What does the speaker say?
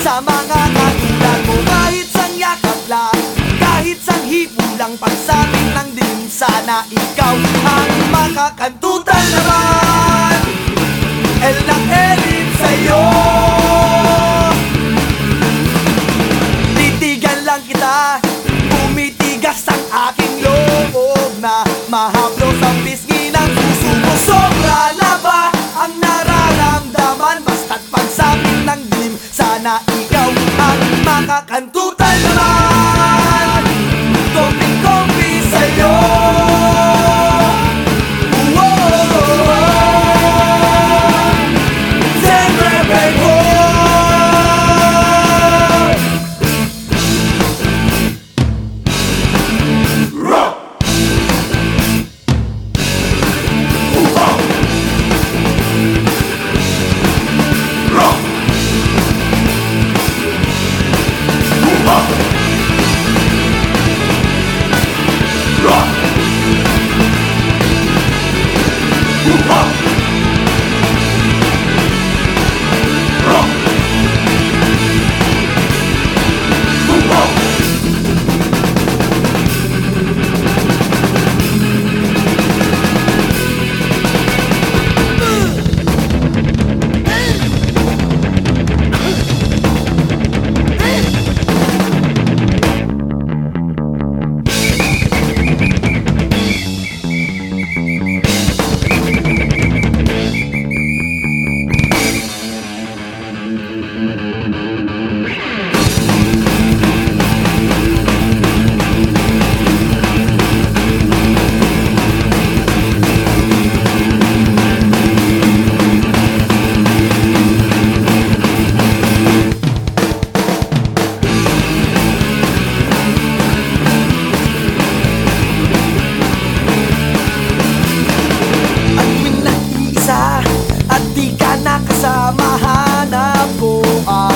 sa mga kakilan mo Kahit sang yakap lang, kahit sang hipulang Pagsapit ng dilim, sana ikaw ang makakantutan naman. El na elin sa'yo. Titigan lang kita, umitigas ang aking loob na Mahaplos ang pisngi ng puso mo Sobra na ba ang nararamdaman? Basta't pagsapit ng dilim, sana ikaw ang makakantutan are.